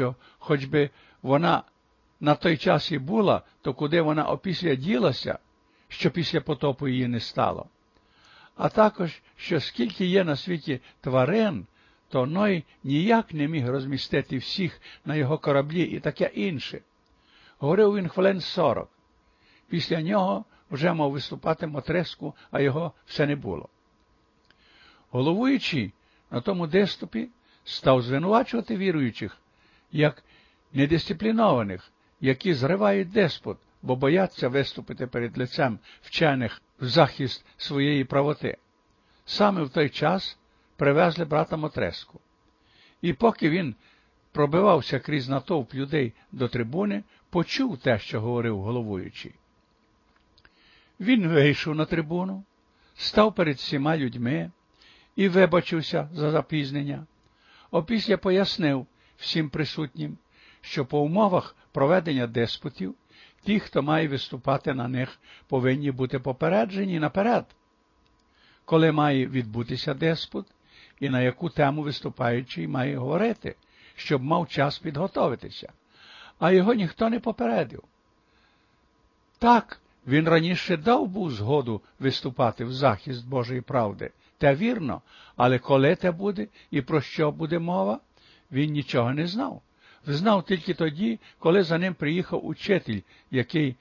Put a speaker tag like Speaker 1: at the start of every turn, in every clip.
Speaker 1: що, хоч би вона на той час і була, то куди вона опісля ділася, що після потопу її не стало. А також, що скільки є на світі тварин, то Ной ніяк не міг розмістити всіх на його кораблі і таке інше. Говорив він хвилин сорок. Після нього вже мав виступати Мотреску, а його все не було. Головуючий на тому деступі став звинувачувати віруючих, як недисциплінованих, які зривають деспот, бо бояться виступити перед лицем вчених в захист своєї правоти. Саме в той час привезли брата Мотреску. І поки він пробивався крізь натовп людей до трибуни, почув те, що говорив головуючий. Він вийшов на трибуну, став перед всіма людьми і вибачився за запізнення. Опісля пояснив всім присутнім, що по умовах проведення деспотів ті, хто має виступати на них, повинні бути попереджені наперед, коли має відбутися деспот і на яку тему виступаючий має говорити, щоб мав час підготовитися, а його ніхто не попередив. Так, він раніше дав був згоду виступати в захист Божої правди, те вірно, але коли те буде і про що буде мова, він нічого не знав. Знав тільки тоді, коли за ним приїхав учитель, який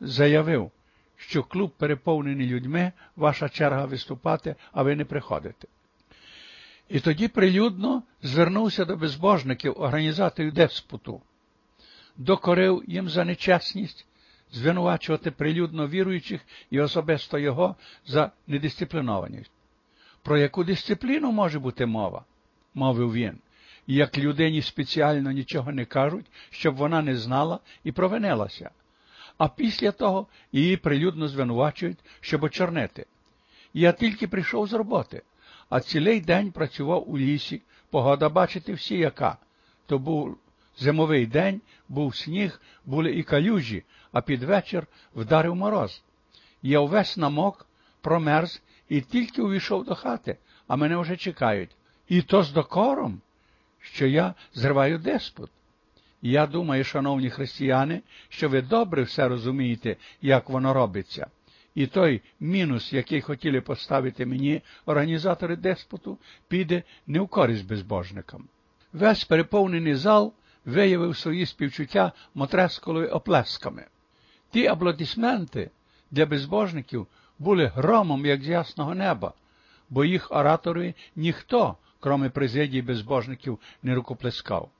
Speaker 1: заявив, що клуб переповнений людьми, ваша черга виступати, а ви не приходите. І тоді прилюдно звернувся до безбожників, організаторів деспоту, докорив їм за нечесність, звинувачувати прилюдно віруючих і особисто його за недисциплінованість. Про яку дисципліну може бути мова? мовив він, як людині спеціально нічого не кажуть, щоб вона не знала і провинилася, а після того її прилюдно звинувачують, щоб очорнити. Я тільки прийшов з роботи, а цілий день працював у лісі, погода бачити всі яка. То був зимовий день, був сніг, були і калюжі, а під вечір вдарив мороз. Я увесь намок, промерз і тільки увійшов до хати, а мене вже чекають. І то з докором, що я зриваю деспот. Я думаю, шановні християни, що ви добре все розумієте, як воно робиться. І той мінус, який хотіли поставити мені організатори деспоту, піде не в користь безбожникам. Весь переповнений зал виявив свої співчуття мотресколою оплесками. Ті аплодисменти для безбожників були громом, як з ясного неба, бо їх ораторові ніхто, кроме президії безбожників, не рукоплескав.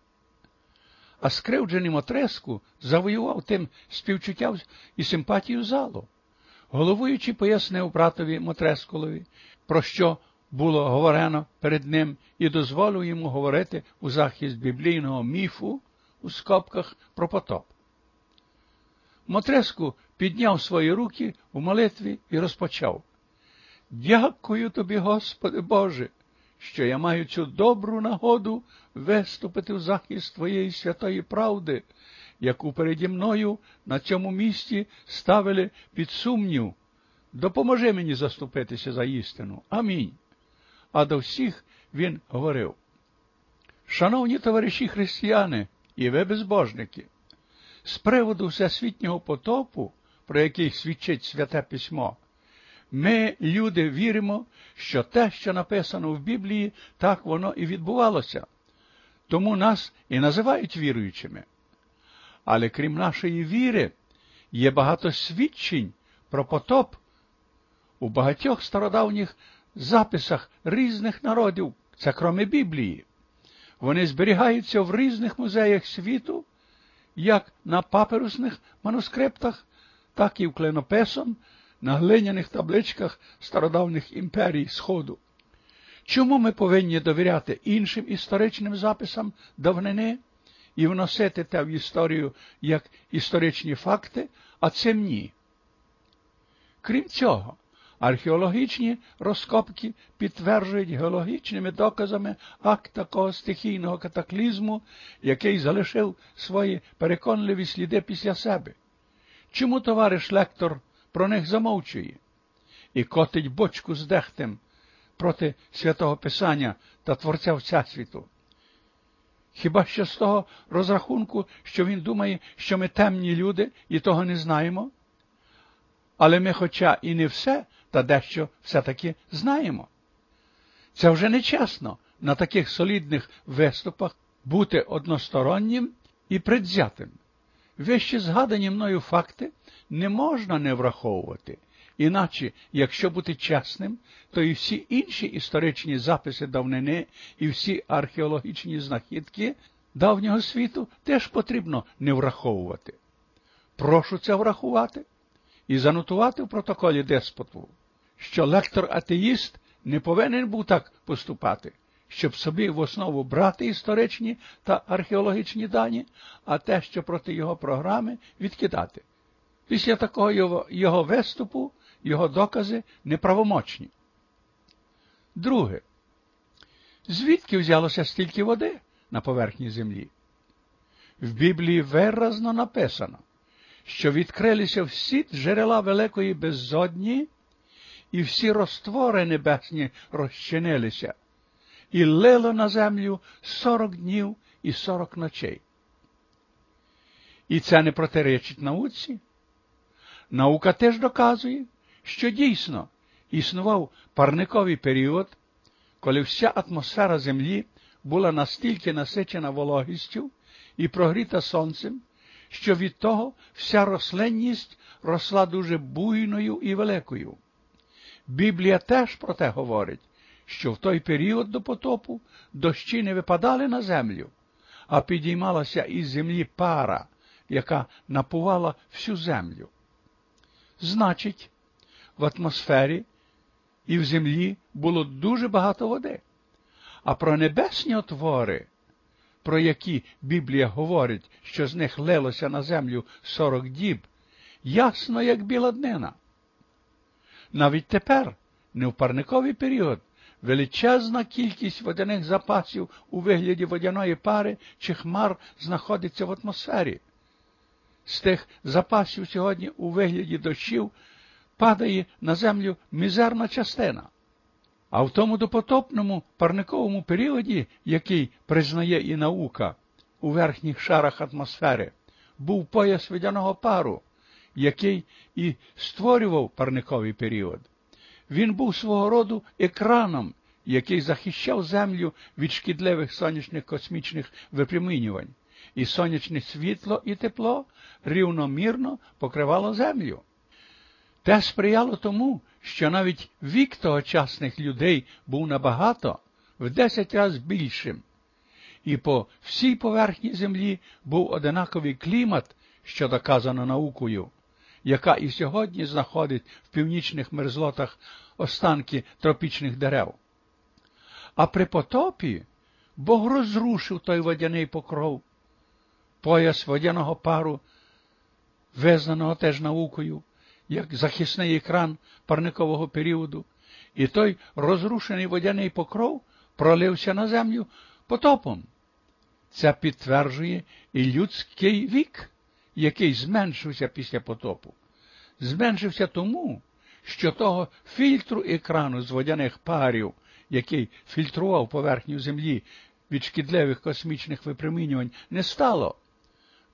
Speaker 1: А скривджений Мотреску завоював тим співчуття і симпатію залу. Головуючий пояснив братові Мотресколові, про що було говорено перед ним, і дозволив йому говорити у захист біблійного міфу у скобках про потоп. Мотреску підняв свої руки у молитві і розпочав. Дякую тобі, Господи Боже, що я маю цю добру нагоду виступити в захист Твоєї святої правди, яку переді мною на цьому місці ставили під сумнів. Допоможи мені заступитися за істину. Амінь. А до всіх він говорив. Шановні товариші християни і ви безбожники, з приводу всесвітнього потопу, про який свідчить святе письмо, ми, люди, віримо, що те, що написано в Біблії, так воно і відбувалося. Тому нас і називають віруючими. Але крім нашої віри, є багато свідчень про потоп у багатьох стародавніх записах різних народів, це кроме Біблії. Вони зберігаються в різних музеях світу, як на паперусних манускриптах, так і в клинописом, на глиняних табличках стародавніх імперій Сходу. Чому ми повинні довіряти іншим історичним записам давнини і вносити те в історію як історичні факти, а цим ні? Крім цього, археологічні розкопки підтверджують геологічними доказами акт такого стихійного катаклізму, який залишив свої переконливі сліди після себе. Чому товариш лектор про них замовчує і котить бочку з дехтем проти святого Писання та Творця Всесвіту? Хіба що з того розрахунку, що він думає, що ми темні люди і того не знаємо? Але ми, хоча і не все, та дещо все-таки знаємо. Це вже нечесно на таких солідних виступах бути одностороннім і предвзятим. Вище згадані мною факти не можна не враховувати, іначе, якщо бути чесним, то і всі інші історичні записи давнини, і всі археологічні знахідки давнього світу теж потрібно не враховувати. Прошу це врахувати і занотувати в протоколі деспоту, що лектор атеїст не повинен був так поступати, щоб собі в основу брати історичні та археологічні дані, а те, що проти його програми, відкидати. Після такого його, його виступу його докази неправомочні. Друге, звідки взялося стільки води на поверхні землі? В Біблії виразно написано, що відкрилися всі джерела великої беззодні, і всі розтвори небесні розчинилися, і лило на землю сорок днів і сорок ночей. І це не протиречить науці. Наука теж доказує, що дійсно існував парниковий період, коли вся атмосфера Землі була настільки насичена вологістю і прогріта сонцем, що від того вся рослинність росла дуже буйною і великою. Біблія теж про те говорить, що в той період до потопу дощі не випадали на землю, а підіймалася із землі пара, яка напувала всю землю. Значить, в атмосфері і в землі було дуже багато води. А про небесні отвори, про які Біблія говорить, що з них лилося на землю сорок діб, ясно, як біла днина. Навіть тепер, не в парниковий період, величезна кількість водяних запасів у вигляді водяної пари чи хмар знаходиться в атмосфері. З тих запасів сьогодні у вигляді дощів падає на землю мізерна частина. А в тому допотопному парниковому періоді, який признає і наука у верхніх шарах атмосфери, був пояс водяного пару, який і створював парниковий період. Він був свого роду екраном, який захищав Землю від шкідливих сонячних космічних випромінювань, і сонячне світло і тепло рівномірно покривало Землю. Те сприяло тому, що навіть вік тогочасних людей був набагато в десять разів більшим, і по всій поверхні землі був одинаковий клімат, що доказано наукою, яка і сьогодні знаходить в північних мерзлотах останки тропічних дерев. А при потопі Бог розрушив той водяний покров, пояс водяного пару, визнаного теж наукою як захисний екран парникового періоду, і той розрушений водяний покров пролився на землю потопом. Це підтверджує і людський вік, який зменшився після потопу. Зменшився тому, що того фільтру екрану з водяних парів, який фільтрував поверхню Землі від шкідливих космічних випромінювань, не стало.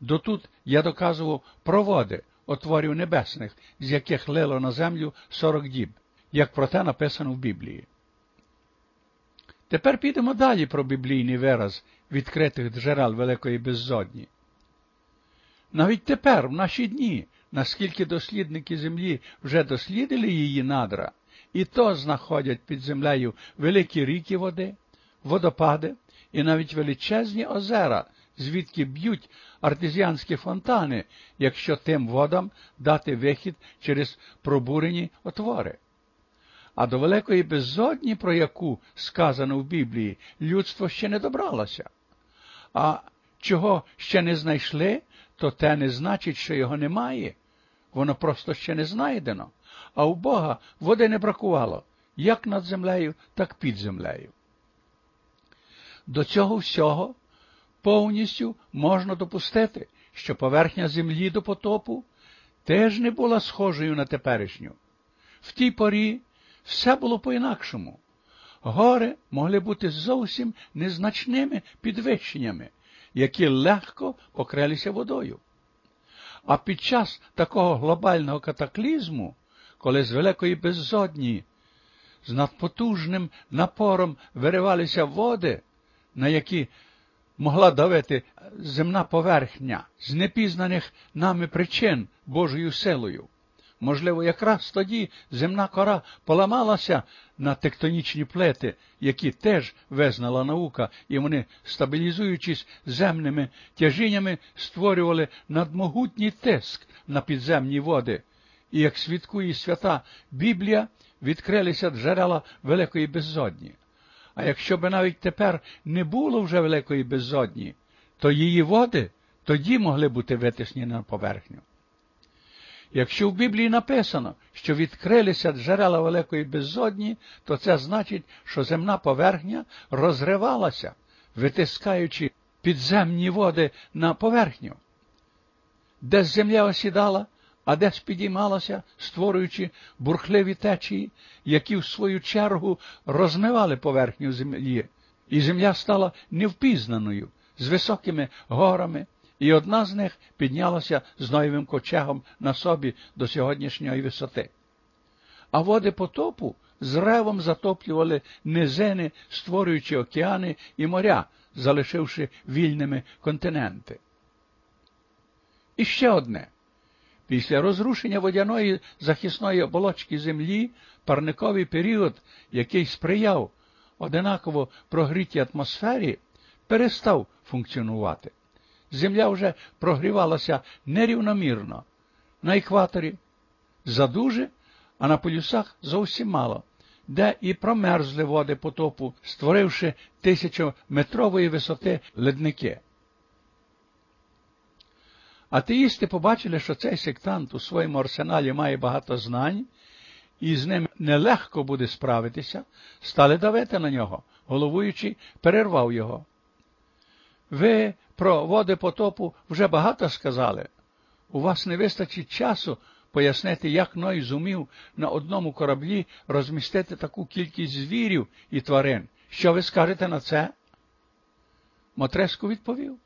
Speaker 1: Дотут я доказував проводи, отворів небесних, з яких лило на землю сорок діб, як про те написано в Біблії. Тепер підемо далі про біблійний вираз відкритих джерел Великої Беззодні. Навіть тепер, в наші дні, наскільки дослідники землі вже дослідили її надра, і то знаходять під землею великі ріки води, водопади і навіть величезні озера звідки б'ють артезіанські фонтани, якщо тим водам дати вихід через пробурені отвори. А до великої безодні, про яку сказано в Біблії, людство ще не добралося. А чого ще не знайшли, то те не значить, що його немає. Воно просто ще не знайдено. А у Бога води не бракувало як над землею, так під землею. До цього всього повністю можна допустити, що поверхня землі до потопу теж не була схожою на теперішню. В тій порі все було по-інакшому. гори могли бути зовсім незначними підвищеннями, які легко покрилися водою. А під час такого глобального катаклізму, коли з великої безодні, з надпотужним напором виривалися води, на які могла давити земна поверхня з непізнаних нами причин Божою силою. Можливо, якраз тоді земна кора поламалася на тектонічні плити, які теж визнала наука, і вони, стабілізуючись земними тяжіннями, створювали надмогутній тиск на підземні води. І як свідкує свята Біблія, відкрилися джерела великої безодні. А якщо б навіть тепер не було вже великої безодні, то її води тоді могли бути витиснені на поверхню. Якщо в Біблії написано, що відкрилися джерела великої безодні, то це значить, що земна поверхня розривалася, витискаючи підземні води на поверхню. Десь земля осідала, а десь підіймалася, створюючи бурхливі течії, які в свою чергу розмивали поверхню землі, і земля стала невпізнаною з високими горами, і одна з них піднялася з Ноєвим кочегом на собі до сьогоднішньої висоти. А води потопу з ревом затоплювали низини, створюючи океани і моря, залишивши вільними континенти. І ще одне. Після розрушення водяної захисної оболочки землі парниковий період, який сприяв одинаково прогрітій атмосфері, перестав функціонувати земля вже прогрівалася нерівномірно. На екваторі задуже, а на полюсах зовсім мало, де і промерзли води потопу, створивши тисячометрової висоти ледники. Атеїсти побачили, що цей сектант у своєму арсеналі має багато знань, і з ним нелегко буде справитися, стали давити на нього, головуючий перервав його. Ви про води потопу вже багато сказали. У вас не вистачить часу пояснити, як Ной зумів на одному кораблі розмістити таку кількість звірів і тварин. Що ви скажете на це? Мотреску відповів.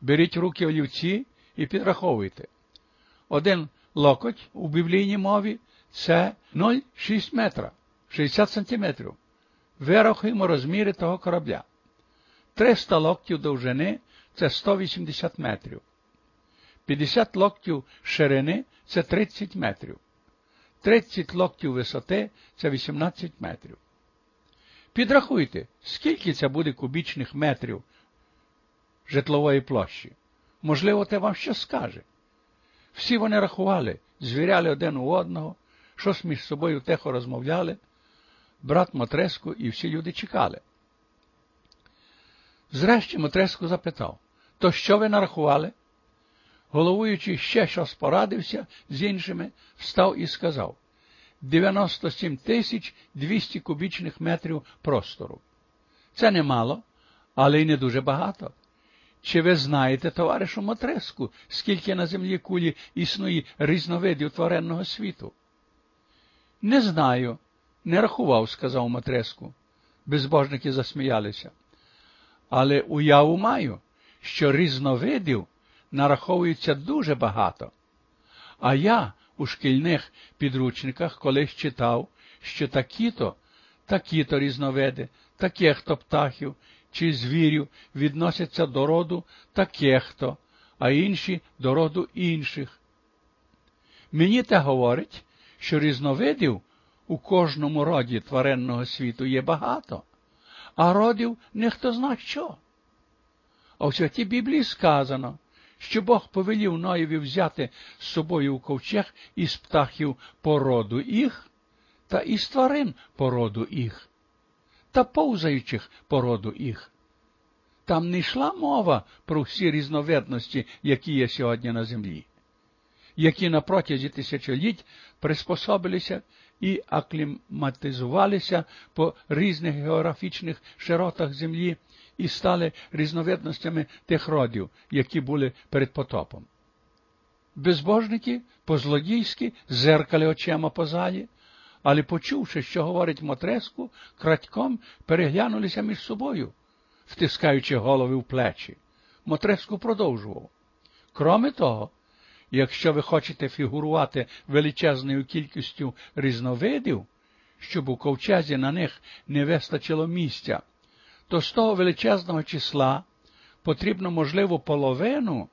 Speaker 1: Беріть руки олівці і підраховуйте. Один локоть у біблійній мові це 0,6 метра, 60 сантиметрів. Вирахуємо розміри того корабля. 300 локтів довжини це 180 метрів. 50 локтів ширини це 30 метрів. 30 локтів висоти це 18 метрів. Підрахуйте, скільки це буде кубічних метрів житлової площі. Можливо, те вам щось скаже. Всі вони рахували, звіряли один у одного, щось між собою тихо розмовляли, брат Мотреску і всі люди чекали. Зрешті Мотреску запитав то що ви нарахували? Головуючий ще щось порадився з іншими, встав і сказав 97 тисяч 200 кубічних метрів простору. Це немало, але й не дуже багато. Чи ви знаєте, товаришу Мотреску, скільки на землі кулі існує різновидів тваренного світу? Не знаю, не рахував, сказав Мотреску. Безбожники засміялися. Але уяву маю, що різновидів нараховується дуже багато. А я у шкільних підручниках колись читав, що такі-то, такі-то різновиди, таких-то птахів чи звірів відносяться до роду таких-то, а інші до роду інших. Мені те говорить, що різновидів у кожному роді тваринного світу є багато, а родів ніхто зна що. А в святій Біблії сказано, що Бог повелів Ноєві взяти з собою у ковчег із птахів породу їх, та із тварин породу їх, та повзаючих породу їх. Там не йшла мова про всі різновидності, які є сьогодні на землі, які на протязі тисячоліть приспособилися і акліматизувалися по різних географічних широтах землі і стали різновидностями тих родів, які були перед потопом. Безбожники по-злодійськи зеркали очима по залі, але, почувши, що говорить Мотреску, крадьком переглянулися між собою, втискаючи голови в плечі. Мотреску продовжував. Кроме того, якщо ви хочете фігурувати величезною кількістю різновидів, щоб у ковчезі на них не вистачило місця, то з того величезного числа потрібно, можливо, половину